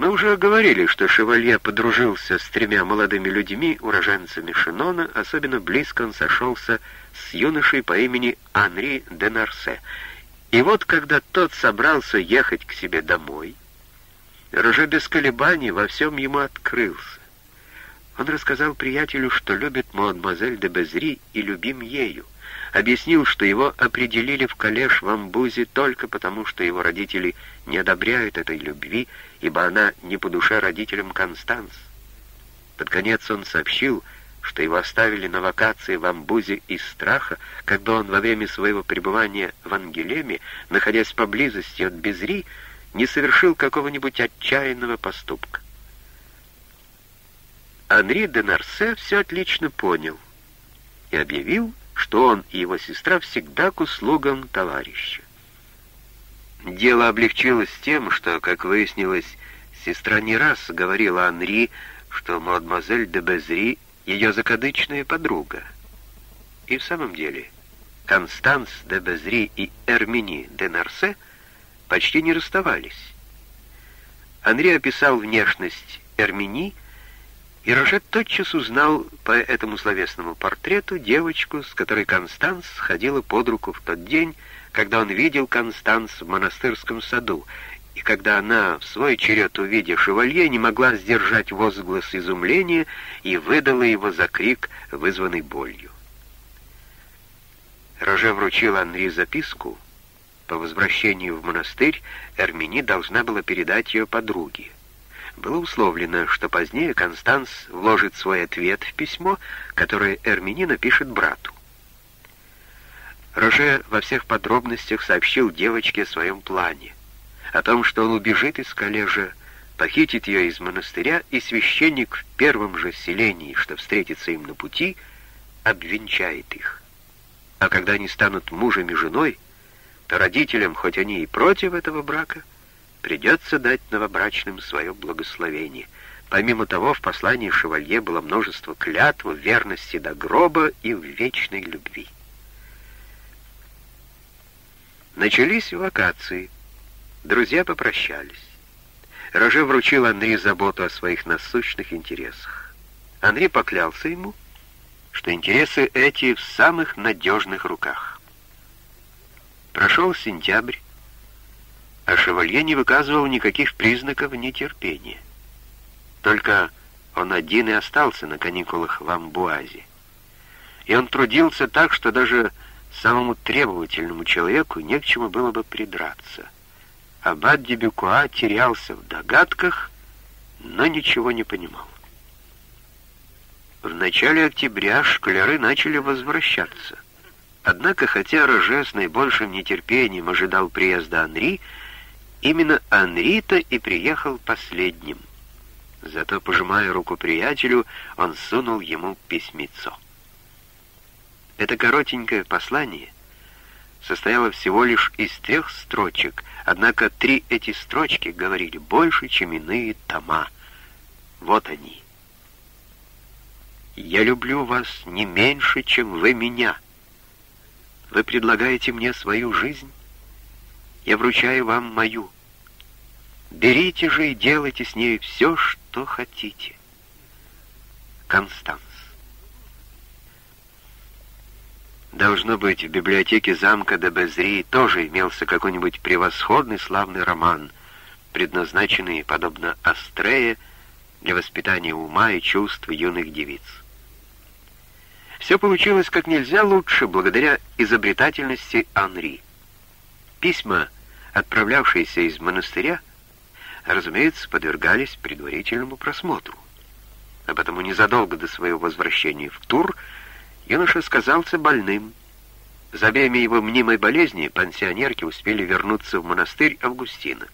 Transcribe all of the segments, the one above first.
Мы уже говорили, что Шевалье подружился с тремя молодыми людьми, уроженцами Шинона, особенно близко он сошелся с юношей по имени Анри де Нарсе. И вот, когда тот собрался ехать к себе домой, Роже без колебаний во всем ему открылся. Он рассказал приятелю, что любит мадемуазель де Безри и любим ею. Объяснил, что его определили в коллеж в Амбузе только потому, что его родители не одобряют этой любви, ибо она не по душе родителям Констанс. Под конец он сообщил, что его оставили на вакации в Амбузе из страха, когда он во время своего пребывания в Ангелеме, находясь поблизости от Безри, не совершил какого-нибудь отчаянного поступка. Анри де Нарсе все отлично понял и объявил, что он и его сестра всегда к услугам товарища. Дело облегчилось тем, что, как выяснилось, сестра не раз говорила Анри, что мадемуазель де Безри — ее закадычная подруга. И в самом деле Констанс де Безри и Эрмини де Нарсе — почти не расставались. Анри описал внешность Эрмини, и Рожет тотчас узнал по этому словесному портрету девочку, с которой Констанс ходила под руку в тот день, когда он видел Констанс в монастырском саду, и когда она, в свой черед увидя шевалье, не могла сдержать возглас изумления и выдала его за крик, вызванный болью. Роже вручил Анри записку — по возвращению в монастырь Эрмини должна была передать ее подруге. Было условлено, что позднее Констанс вложит свой ответ в письмо, которое Эрмини напишет брату. Роже во всех подробностях сообщил девочке о своем плане, о том, что он убежит из коллежа, похитит ее из монастыря, и священник в первом же селении, что встретится им на пути, обвенчает их. А когда они станут мужем и женой, то родителям, хоть они и против этого брака, придется дать новобрачным свое благословение. Помимо того, в послании Шевалье было множество клятв в верности до гроба и в вечной любви. Начались вакации. Друзья попрощались. Роже вручил Анри заботу о своих насущных интересах. Анри поклялся ему, что интересы эти в самых надежных руках. Прошел сентябрь, а Шевалье не выказывал никаких признаков нетерпения. Только он один и остался на каникулах в Амбуазе. И он трудился так, что даже самому требовательному человеку не к чему было бы придраться. Аббат Дебюкуа терялся в догадках, но ничего не понимал. В начале октября школяры начали возвращаться — Однако, хотя Роже с наибольшим нетерпением ожидал приезда Анри, именно Анри-то и приехал последним. Зато, пожимая руку приятелю, он сунул ему письмецо. Это коротенькое послание состояло всего лишь из трех строчек, однако три эти строчки говорили больше, чем иные тома. Вот они. «Я люблю вас не меньше, чем вы меня». Вы предлагаете мне свою жизнь, я вручаю вам мою. Берите же и делайте с ней все, что хотите. Констанс. Должно быть, в библиотеке замка де тоже имелся какой-нибудь превосходный славный роман, предназначенный, подобно Астрея, для воспитания ума и чувств юных девиц. Все получилось как нельзя лучше благодаря изобретательности Анри. Письма, отправлявшиеся из монастыря, разумеется, подвергались предварительному просмотру. А потому незадолго до своего возвращения в Тур юноша сказался больным. За время его мнимой болезни пансионерки успели вернуться в монастырь Августинок.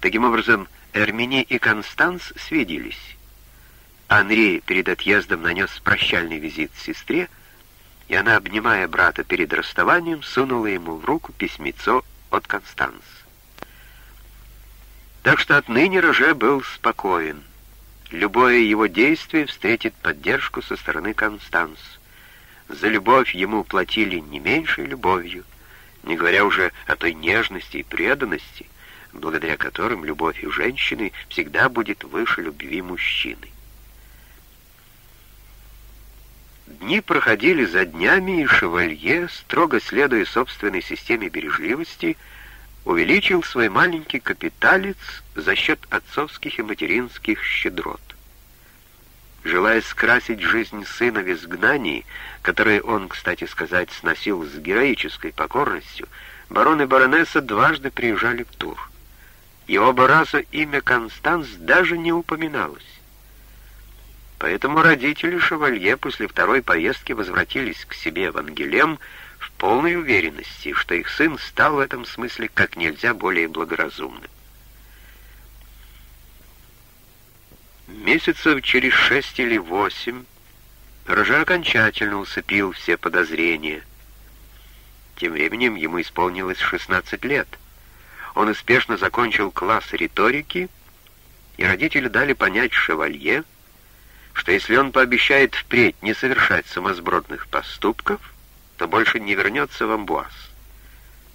Таким образом, Эрмини и Констанс свиделись. Анри перед отъездом нанес прощальный визит сестре, и она, обнимая брата перед расставанием, сунула ему в руку письмецо от Констанс. Так что отныне Роже был спокоен. Любое его действие встретит поддержку со стороны Констанс. За любовь ему платили не меньшей любовью, не говоря уже о той нежности и преданности, благодаря которым любовь у женщины всегда будет выше любви мужчины. Дни проходили за днями, и шевалье, строго следуя собственной системе бережливости, увеличил свой маленький капиталец за счет отцовских и материнских щедрот. Желая скрасить жизнь сына в изгнании, которое он, кстати сказать, сносил с героической покорностью, барон и баронесса дважды приезжали в Тур. И оба раза имя Констанс даже не упоминалось. Поэтому родители шевалье после второй поездки возвратились к себе в Ангелем полной уверенности, что их сын стал в этом смысле как нельзя более благоразумным. Месяцев через шесть или восемь Роже окончательно усыпил все подозрения. Тем временем ему исполнилось 16 лет. Он успешно закончил класс риторики, и родители дали понять шевалье, что если он пообещает впредь не совершать самосбродных поступков, то больше не вернется в Амбуаз.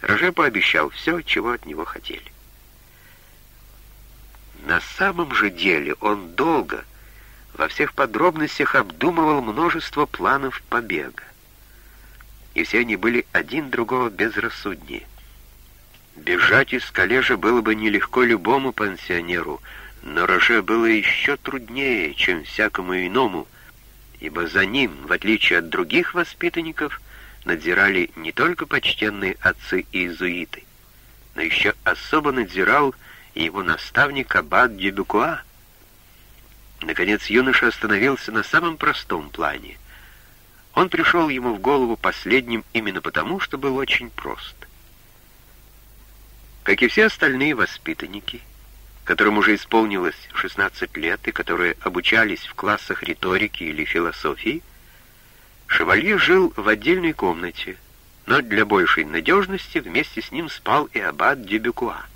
Роже пообещал все, чего от него хотели. На самом же деле он долго, во всех подробностях обдумывал множество планов побега. И все они были один другого безрассуднее. Бежать из коллежа было бы нелегко любому пансионеру — но Роже было еще труднее, чем всякому иному, ибо за ним, в отличие от других воспитанников, надзирали не только почтенные отцы и иезуиты, но еще особо надзирал его наставник Аббат Дюбюкуа. Наконец юноша остановился на самом простом плане. Он пришел ему в голову последним именно потому, что был очень прост. Как и все остальные воспитанники — которым уже исполнилось 16 лет и которые обучались в классах риторики или философии, Шевалье жил в отдельной комнате, но для большей надежности вместе с ним спал и аббат Дебюкуа.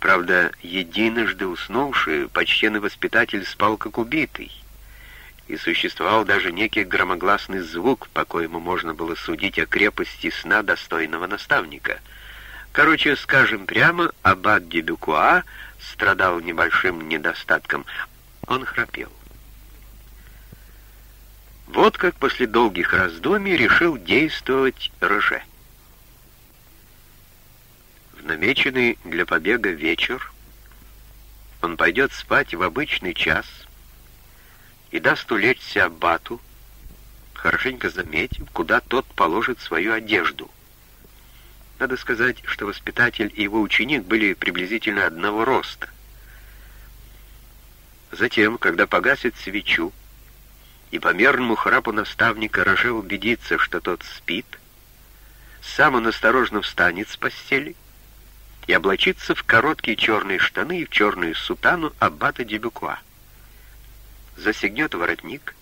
Правда, единожды уснувший, почтенный воспитатель спал как убитый, и существовал даже некий громогласный звук, по коему можно было судить о крепости сна достойного наставника — Короче, скажем прямо, аббат Дебюкуа страдал небольшим недостатком. Он храпел. Вот как после долгих раздумий решил действовать Роже. В намеченный для побега вечер он пойдет спать в обычный час и даст улечься аббату, хорошенько заметив, куда тот положит свою одежду — надо сказать, что воспитатель и его ученик были приблизительно одного роста. Затем, когда погасит свечу, и по мерному храпу наставника Роже убедится, что тот спит, сам он осторожно встанет с постели и облачится в короткие черные штаны и в черную сутану аббата Дебюкуа. Засегнет воротник,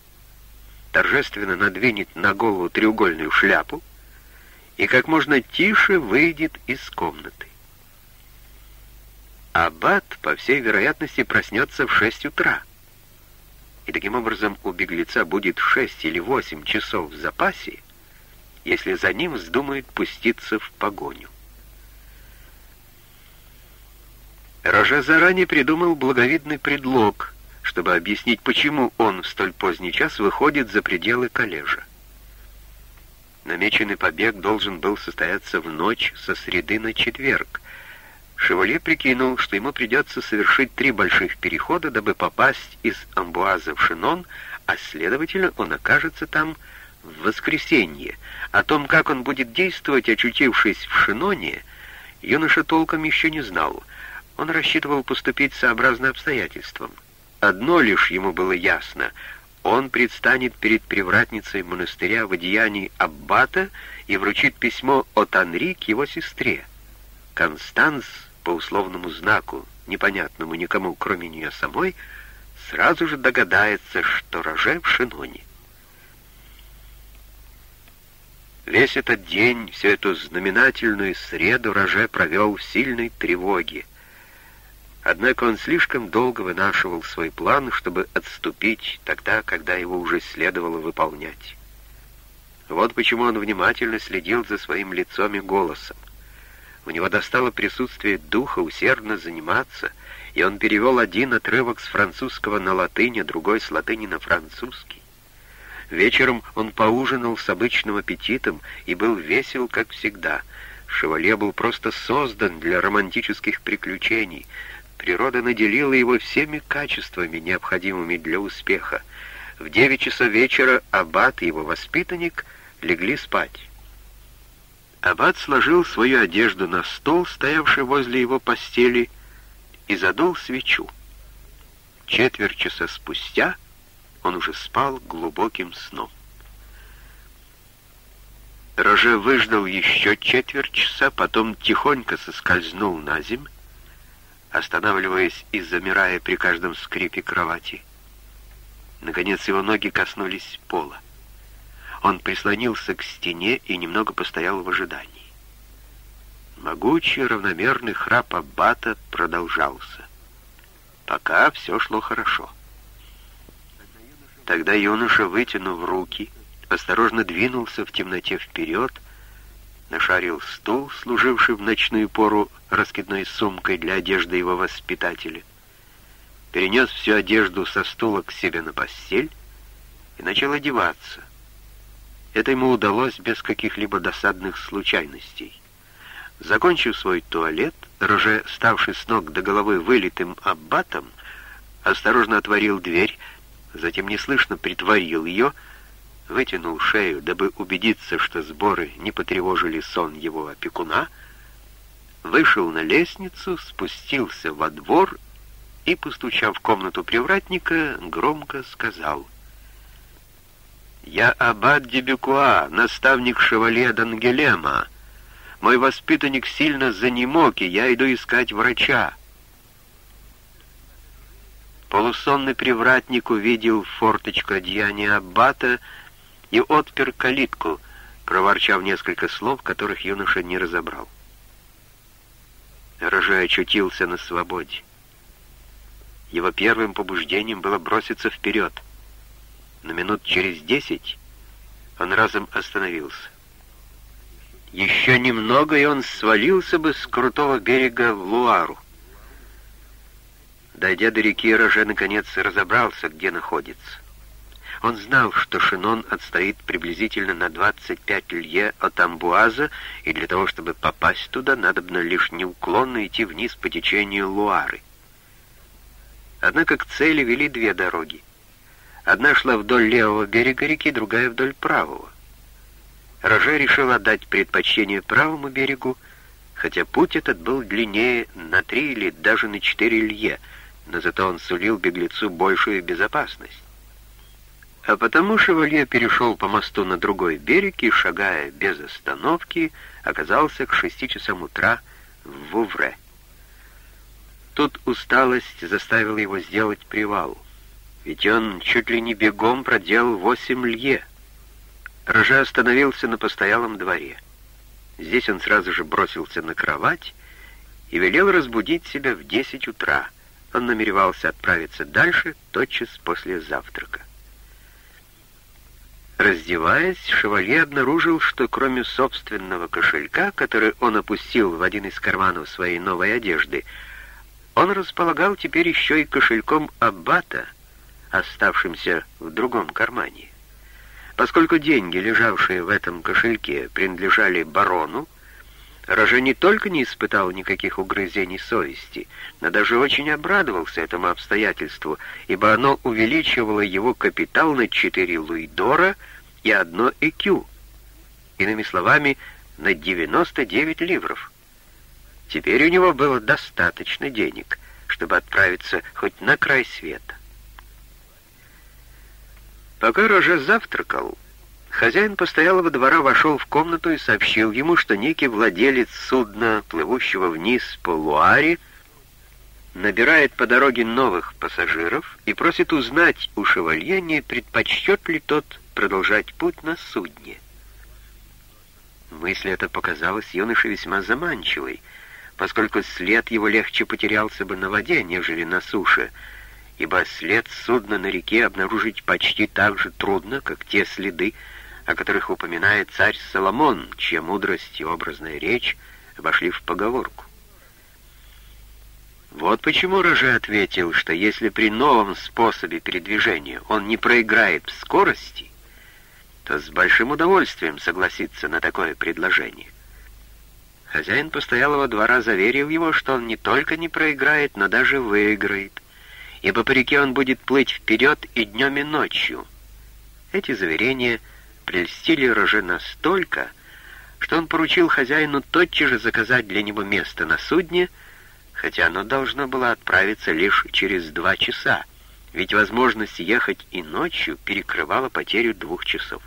торжественно надвинет на голову треугольную шляпу, и как можно тише выйдет из комнаты. Аббат, по всей вероятности, проснется в шесть утра. И таким образом у беглеца будет шесть или восемь часов в запасе, если за ним вздумает пуститься в погоню. Роже заранее придумал благовидный предлог, чтобы объяснить, почему он в столь поздний час выходит за пределы коллежа. Намеченный побег должен был состояться в ночь со среды на четверг. Шевале прикинул, что ему придется совершить три больших перехода, дабы попасть из Амбуаза в Шинон, а следовательно он окажется там в воскресенье. О том, как он будет действовать, очутившись в Шиноне, юноша толком еще не знал. Он рассчитывал поступить сообразно обстоятельствам. Одно лишь ему было ясно — он предстанет перед привратницей монастыря в одеянии аббата и вручит письмо от Анри к его сестре. Констанс, по условному знаку, непонятному никому, кроме нее самой, сразу же догадается, что Роже в Шиноне. Весь этот день, всю эту знаменательную среду Роже провел в сильной тревоге. Однако он слишком долго вынашивал свой план, чтобы отступить тогда, когда его уже следовало выполнять. Вот почему он внимательно следил за своим лицом и голосом. У него достало присутствие духа усердно заниматься, и он перевел один отрывок с французского на латынь, а другой с латыни на французский. Вечером он поужинал с обычным аппетитом и был весел, как всегда. Шевалье был просто создан для романтических приключений. Природа наделила его всеми качествами, необходимыми для успеха. В девять часов вечера аббат и его воспитанник легли спать. Аббат сложил свою одежду на стол, стоявший возле его постели, и задул свечу. Четверть часа спустя он уже спал глубоким сном. Роже выждал еще четверть часа, потом тихонько соскользнул на земь, останавливаясь и замирая при каждом скрипе кровати. Наконец его ноги коснулись пола. Он прислонился к стене и немного постоял в ожидании. Могучий равномерный храп аббата продолжался. Пока все шло хорошо. Тогда юноша, вытянув руки, осторожно двинулся в темноте вперед, нашарил стул, служивший в ночную пору раскидной сумкой для одежды его воспитателя, перенес всю одежду со стула к себе на постель и начал одеваться. Это ему удалось без каких-либо досадных случайностей. Закончив свой туалет, Роже, ставший с ног до головы вылитым аббатом, осторожно отворил дверь, затем неслышно притворил ее, вытянул шею, дабы убедиться, что сборы не потревожили сон его опекуна, вышел на лестницу, спустился во двор и, постучав в комнату привратника, громко сказал — «Я аббат Дебюкуа, наставник шевалье Дангелема. Мой воспитанник сильно занемог, и я иду искать врача». Полусонный привратник увидел форточку одеяния аббата и отпер калитку, проворчав несколько слов, которых юноша не разобрал. Роже очутился на свободе. Его первым побуждением было броситься вперед — но минут через десять он разом остановился. Еще немного, и он свалился бы с крутого берега в Луару. Дойдя до реки, Роже наконец разобрался, где находится. Он знал, что Шинон отстоит приблизительно на 25 лье от Амбуаза, и для того, чтобы попасть туда, надобно лишь неуклонно идти вниз по течению Луары. Однако к цели вели две дороги. Одна шла вдоль левого берега реки, другая вдоль правого. Роже решил отдать предпочтение правому берегу, хотя путь этот был длиннее на три или даже на четыре лье, но зато он сулил беглецу большую безопасность. А потому шевалье перешел по мосту на другой берег и, шагая без остановки, оказался к шести часам утра в Вувре. Тут усталость заставила его сделать привал — ведь он чуть ли не бегом проделал восемь лье. Рожа остановился на постоялом дворе. Здесь он сразу же бросился на кровать и велел разбудить себя в десять утра. Он намеревался отправиться дальше тотчас после завтрака. Раздеваясь, шевалье обнаружил, что кроме собственного кошелька, который он опустил в один из карманов своей новой одежды, он располагал теперь еще и кошельком аббата — оставшимся в другом кармане. Поскольку деньги, лежавшие в этом кошельке, принадлежали барону, Роже не только не испытал никаких угрызений совести, но даже очень обрадовался этому обстоятельству, ибо оно увеличивало его капитал на 4 луидора и одно ЭКЮ, иными словами, на 99 ливров. Теперь у него было достаточно денег, чтобы отправиться хоть на край света. Пока Роже завтракал, хозяин постоялого двора вошел в комнату и сообщил ему, что некий владелец судна, плывущего вниз по Луаре, набирает по дороге новых пассажиров и просит узнать у шевалье, не предпочтет ли тот продолжать путь на судне. Мысль эта показалась юноше весьма заманчивой, поскольку след его легче потерялся бы на воде, нежели на суше — ибо след судна на реке обнаружить почти так же трудно, как те следы, о которых упоминает царь Соломон, чья мудрость и образная речь вошли в поговорку. Вот почему Роже ответил, что если при новом способе передвижения он не проиграет в скорости, то с большим удовольствием согласится на такое предложение. Хозяин постоялого двора заверил его, что он не только не проиграет, но даже выиграет, ибо по реке он будет плыть вперед и днем, и ночью. Эти заверения прельстили Роже настолько, что он поручил хозяину тотчас же заказать для него место на судне, хотя оно должно было отправиться лишь через два часа, ведь возможность ехать и ночью перекрывала потерю двух часов.